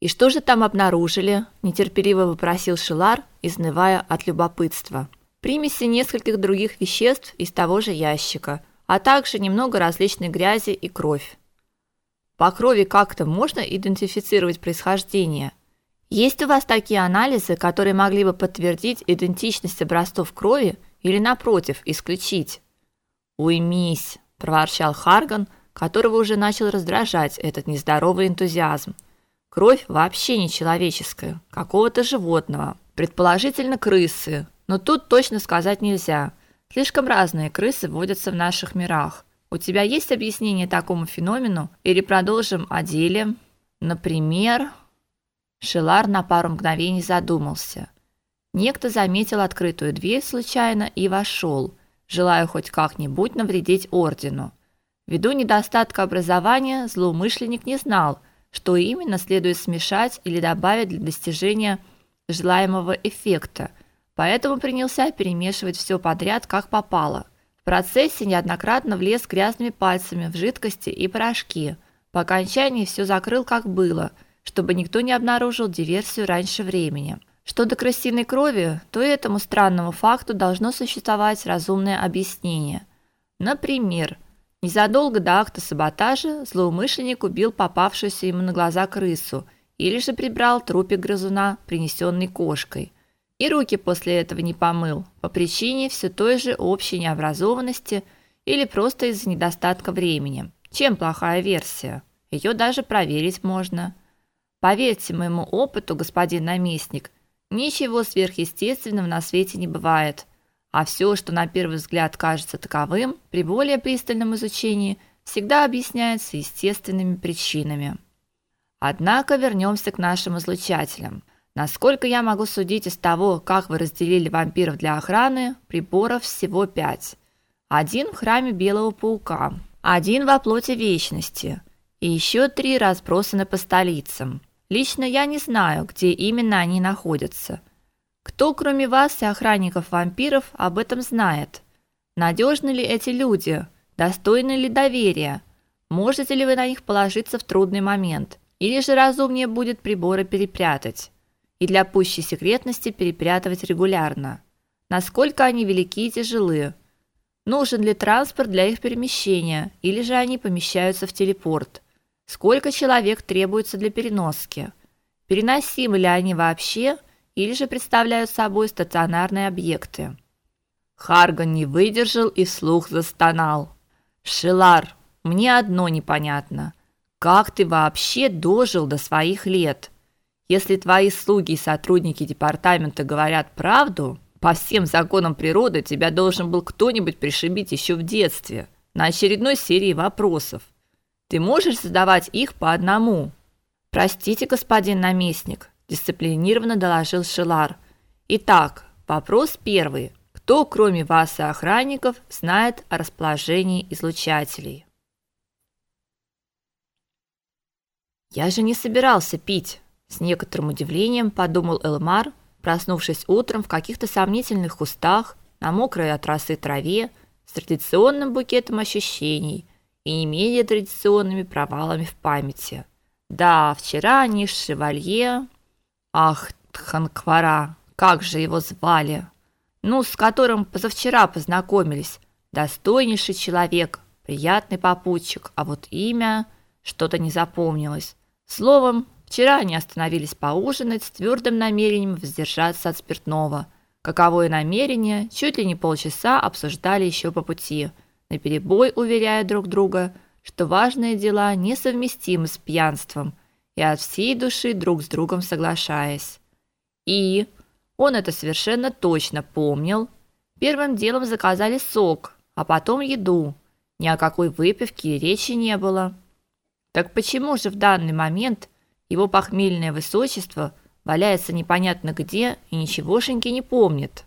И что же там обнаружили? нетерпеливо вопросил Шилар, изнывая от любопытства. Примеси нескольких других веществ из того же ящика, а также немного различной грязи и кровь. По крови как-то можно идентифицировать происхождение. Есть у вас такие анализы, которые могли бы подтвердить идентичность образцов крови или напротив исключить? Уймись, проворчал Харган, которого уже начал раздражать этот нездоровый энтузиазм. Кровь вообще не человеческая, какого-то животного, предположительно крысы, но тут точно сказать нельзя. Слишком разные крысы водятся в наших мирах. У тебя есть объяснение такому феномену или продолжим о деле? Например, Шелар на пару мгновений задумался. Некто заметил открытую дверь случайно и вошел, желая хоть как-нибудь навредить ордену. Ввиду недостатка образования злоумышленник не знал, что именно следует смешать или добавить для достижения желаемого эффекта, поэтому принялся перемешивать все подряд, как попало – процессе неоднократно влез грязными пальцами в жидкости и порошки. По окончании все закрыл как было, чтобы никто не обнаружил диверсию раньше времени. Что до крысиной крови, то этому странному факту должно существовать разумное объяснение. Например, незадолго до акта саботажа злоумышленник убил попавшуюся ему на глаза крысу или же прибрал трупик грызуна, принесенный кошкой – и руки после этого не помыл по причине все той же общей необразованности или просто из-за недостатка времени. Чем плохая версия? Ее даже проверить можно. Поверьте моему опыту, господин наместник, ничего сверхъестественного на свете не бывает. А все, что на первый взгляд кажется таковым, при более пристальном изучении всегда объясняется естественными причинами. Однако вернемся к нашим излучателям. Насколько я могу судить из того, как вы разделили вампиров для охраны, приборов всего пять. Один в храме Белого паука, один во плоти вечности, и еще три разбросаны по столицам. Лично я не знаю, где именно они находятся. Кто, кроме вас и охранников вампиров, об этом знает? Надежны ли эти люди? Достойны ли доверия? Можете ли вы на них положиться в трудный момент? Или же разумнее будет приборы перепрятать? и для пущей секретности перепрятывать регулярно. Насколько они велики и тяжелы? Нужен ли транспорт для их перемещения, или же они помещаются в телепорт? Сколько человек требуется для переноски? Переносимы ли они вообще, или же представляют собой стационарные объекты? Харган не выдержал и вслух застонал. Шилар, мне одно непонятно. Как ты вообще дожил до своих лет? Если твои слуги и сотрудники департамента говорят правду, по всем законам природы тебя должен был кто-нибудь пришибить еще в детстве на очередной серии вопросов. Ты можешь задавать их по одному. Простите, господин наместник, дисциплинированно доложил Шилар. Итак, вопрос первый. Кто, кроме вас и охранников, знает о расположении излучателей? Я же не собирался пить, с некоторым удивлением подумал Элмар, проснувшись утром в каких-то сомнительных кустах, на мокрой от росы траве, с традиционным букетом ощущений и не менее традиционными провалами в памяти. Да, вчера они с шевалье, ах, Тханквара, как же его звали? Ну, с которым позавчера познакомились. Достойнейший человек, приятный попутчик, а вот имя что-то не запомнилось. Словом, Вчера они остановились поужинать с твердым намерением воздержаться от спиртного. Каковое намерение чуть ли не полчаса обсуждали еще по пути, наперебой уверяя друг друга, что важные дела несовместимы с пьянством, и от всей души друг с другом соглашаясь. И он это совершенно точно помнил. Первым делом заказали сок, а потом еду. Ни о какой выпивке и речи не было. Так почему же в данный момент его похмельное высочество валяется непонятно где и ничегошеньки не помнит.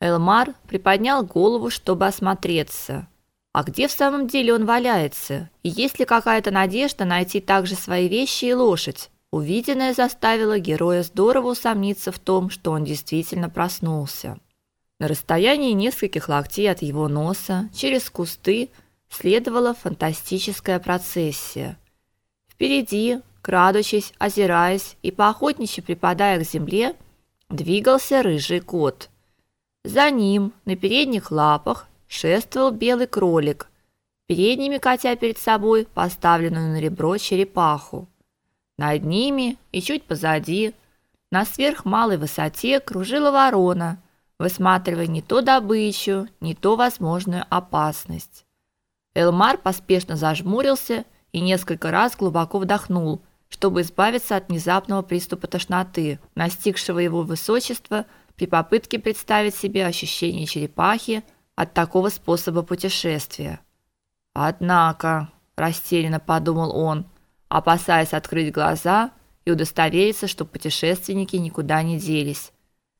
Элмар приподнял голову, чтобы осмотреться. А где в самом деле он валяется? И есть ли какая-то надежда найти также свои вещи и лошадь? Увиденное заставило героя здорово усомниться в том, что он действительно проснулся. На расстоянии нескольких локтей от его носа, через кусты, следовала фантастическая процессия. Впереди, крадучись, озираясь и поохотничьи припадая к земле, двигался рыжий кот. За ним на передних лапах шествовал белый кролик, передними катя перед собой поставленную на ребро черепаху. Над ними и чуть позади, на сверхмалой высоте, кружила ворона, высматривая не то добычу, не то возможную опасность. Элмар поспешно зажмурился и несколько раз глубоко вдохнул, чтобы избавиться от внезапного приступа тошноты, настигшего его высочество при попытке представить себе ощущение черепахи от такого способа путешествия. Однако, растерянно подумал он, опасаясь открыть глаза и удостовериться, что путешественники никуда не делись.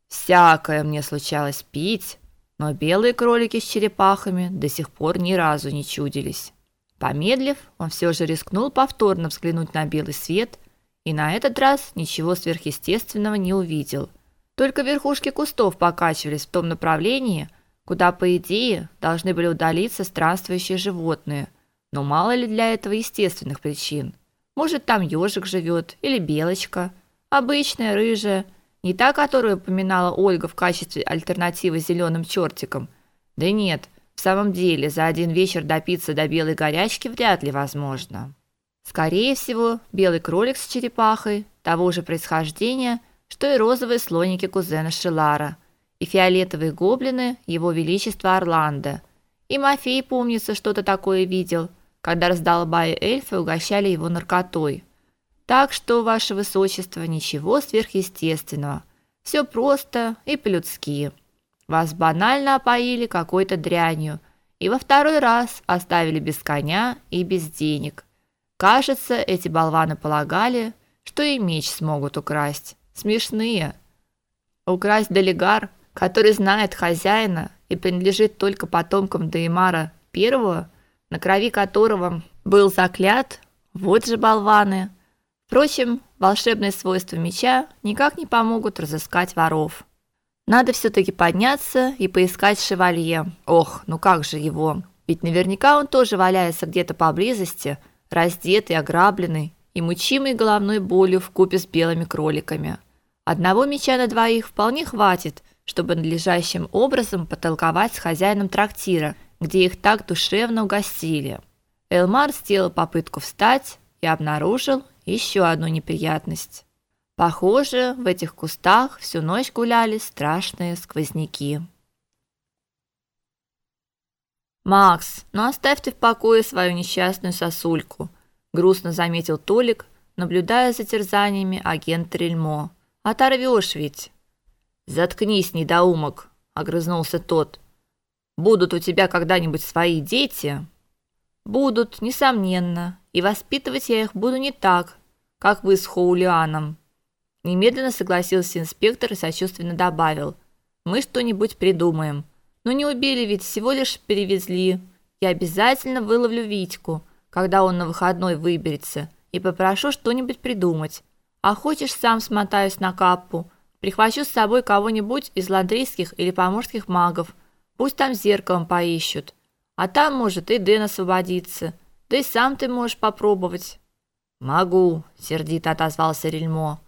Всякое мне случалось пить, но белые кролики с черепахами до сих пор ни разу не чудились. Помедлив, он все же рискнул повторно взглянуть на белый свет и на этот раз ничего сверхъестественного не увидел. Только верхушки кустов покачивались в том направлении, куда по идее должны были удалиться странствующие животные. Но мало ли для этого естественных причин. Может, там ежик живет или белочка, обычная рыжая, не та, которую упоминала Ольга в качестве альтернативы зеленым чертикам. Да нет, в самом деле, за один вечер допиться до белой горячки вряд ли возможно. Скорее всего, белый кролик с черепахой того же происхождения, что и розовые слоники кузена Шелара, и фиолетовые гоблины его величества Орландо. И Мафей, помнится, что-то такое видел, когда раздолбая эльфы угощали его наркотой. Так что, ваше высочество, ничего сверхъестественного. Все просто и по-людски. Вас банально опоили какой-то дрянью и во второй раз оставили без коня и без денег. Кажется, эти болваны полагали, что и меч смогут украсть. Смешные. Украсть Делигар, который знает хозяина и принадлежит только потомкам Деймара I, на крови которого был заклят, вот же болваны. Впрочем, волшебные свойства меча никак не помогут разыскать воров. Надо все таки подняться и поискать шевалье. Ох, ну как же его? Ведь наверняка он тоже валяется где-то поблизости, раздетый, ограбленный и мучимый головной болью в купе с белыми кроликами. Одного меча на двоих вполне хватит, чтобы надлежащим образом потолковать с хозяином трактира, где их так душевно угостили. Элмар сделал попытку встать и обнаружил еще одну неприятность. Похоже, в этих кустах всю ночь гуляли страшные сквозняки. Макс, ну оставьте в покое свою несчастную сосульку, грустно заметил Толик, наблюдая за терзаниями агента Рельмо. Оторвешь ведь. Заткнись, недоумок, огрызнулся тот. Будут у тебя когда-нибудь свои дети? Будут, несомненно, и воспитывать я их буду не так, как вы с Хоулианом. Немедленно согласился инспектор и сочувственно добавил: "Мы что-нибудь придумаем. Но не убили ведь, всего лишь перевезли. Я обязательно выловлю Витьку, когда он на выходной выберется, и попрошу что-нибудь придумать. А хочешь, сам смотаюсь на каппу, прихвачу с собой кого-нибудь из ладрийских или поморских магов. Пусть там зеркалом поищут. А там, может, и Дэн освободится. Да и сам ты можешь попробовать". "Могу", сердито отозвался Рельмо.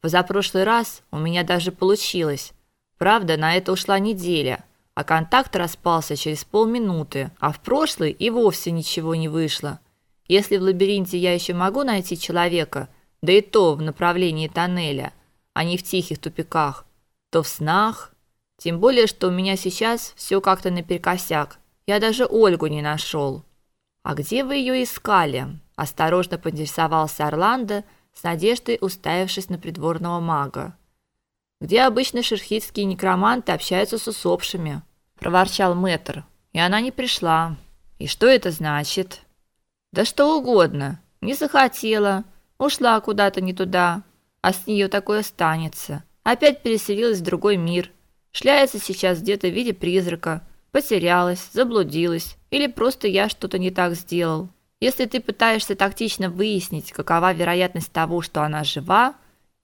Позапрошлый раз у меня даже получилось. Правда, на это ушла неделя, а контакт распался через полминуты, а в прошлый и вовсе ничего не вышло. Если в лабиринте я еще могу найти человека, да и то в направлении тоннеля, а не в тихих тупиках, то в снах, тем более что у меня сейчас все как-то наперекосяк. Я даже Ольгу не нашел. А где вы ее искали? осторожно поинтересовался Орландо с надеждой уставившись на придворного мага. Где обычно шерхитские некроманты общаются с усопшими, проворчал мэтр. И она не пришла. И что это значит? Да что угодно. Не захотела, ушла куда-то не туда, а с нее такое останется. Опять переселилась в другой мир. Шляется сейчас где-то в виде призрака. Потерялась, заблудилась или просто я что-то не так сделал. Если ты пытаешься тактично выяснить, какова вероятность того, что она жива,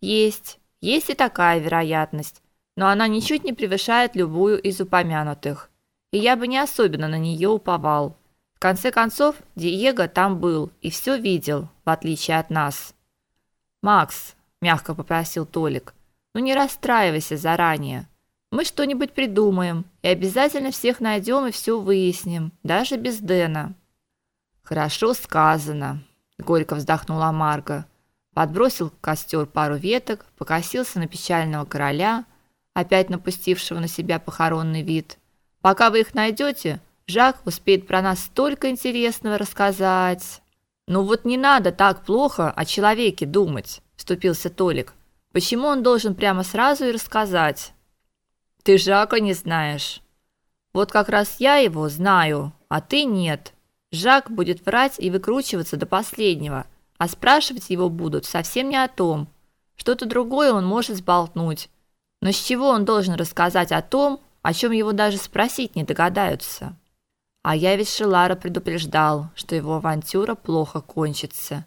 есть, есть и такая вероятность, но она ничуть не превышает любую из упомянутых. И я бы не особенно на нее уповал. В конце концов, Диего там был и все видел, в отличие от нас. Макс, мягко попросил Толик. Ну не расстраивайся заранее. Мы что-нибудь придумаем и обязательно всех найдем и все выясним, даже без Дэна. Хорошо сказано, горько вздохнула Марга. Подбросил в костер пару веток, покосился на печального короля, опять напустившего на себя похоронный вид. Пока вы их найдете, Жак успеет про нас столько интересного рассказать. Ну вот не надо так плохо о человеке думать, вступился Толик. Почему он должен прямо сразу и рассказать? Ты Жака не знаешь. Вот как раз я его знаю, а ты нет. Жак будет врать и выкручиваться до последнего, а спрашивать его будут совсем не о том. Что-то другое он может сболтнуть. Но с чего он должен рассказать о том, о чем его даже спросить не догадаются? А я ведь Шелара предупреждал, что его авантюра плохо кончится.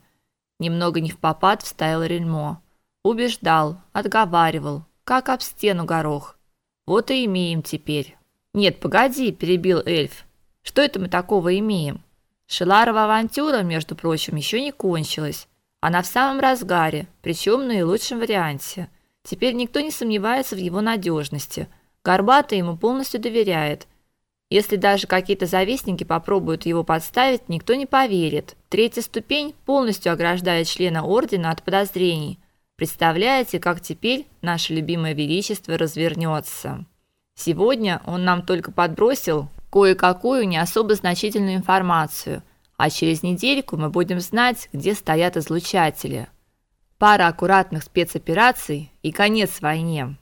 Немного не в попад вставил Рельмо. Убеждал, отговаривал, как об стену горох. Вот и имеем теперь. Нет, погоди, перебил эльф. Что это мы такого имеем? Шеларова авантюра, между прочим, еще не кончилась. Она в самом разгаре, причем наилучшем варианте. Теперь никто не сомневается в его надежности. Горбатый ему полностью доверяет. Если даже какие-то завистники попробуют его подставить, никто не поверит. Третья ступень полностью ограждает члена ордена от подозрений. Представляете, как теперь наше любимое величество развернется? Сегодня он нам только подбросил кое-какую не особо значительную информацию, а через недельку мы будем знать, где стоят излучатели. Пара аккуратных спецопераций и конец войне.